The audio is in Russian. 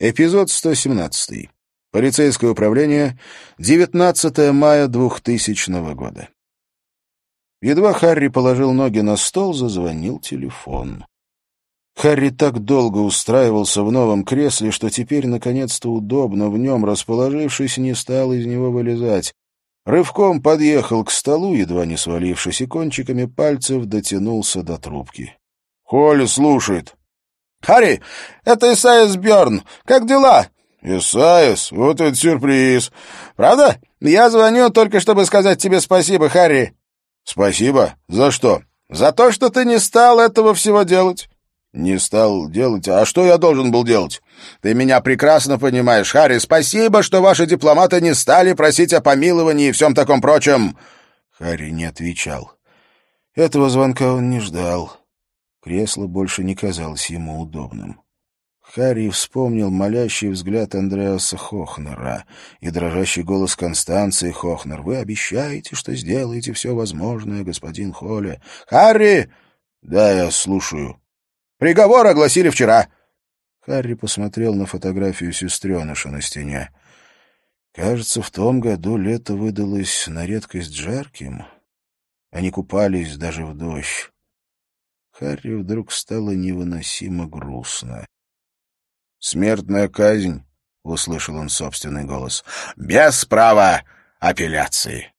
Эпизод 117. Полицейское управление. 19 мая 2000 года. Едва Харри положил ноги на стол, зазвонил телефон. Харри так долго устраивался в новом кресле, что теперь, наконец-то, удобно в нем расположившись, не стал из него вылезать. Рывком подъехал к столу, едва не свалившись, и кончиками пальцев дотянулся до трубки. — Холли слушает. «Харри, это Исайас Бьорн. Как дела?» «Исайас? Вот это сюрприз!» «Правда? Я звоню только, чтобы сказать тебе спасибо, Харри». «Спасибо? За что?» «За то, что ты не стал этого всего делать». «Не стал делать? А что я должен был делать?» «Ты меня прекрасно понимаешь, Харри. Спасибо, что ваши дипломаты не стали просить о помиловании и всем таком прочем». Харри не отвечал. Этого звонка он не ждал. Кресло больше не казалось ему удобным. Харри вспомнил молящий взгляд Андреаса Хохнера и дрожащий голос Констанции Хохнер. «Вы обещаете, что сделаете все возможное, господин Холле?» «Харри!» «Да, я слушаю». «Приговор огласили вчера». Харри посмотрел на фотографию сестреныша на стене. Кажется, в том году лето выдалось на редкость жарким. Они купались даже в дождь. Харри вдруг стало невыносимо грустно. «Смертная казнь», — услышал он собственный голос, — «без права апелляции».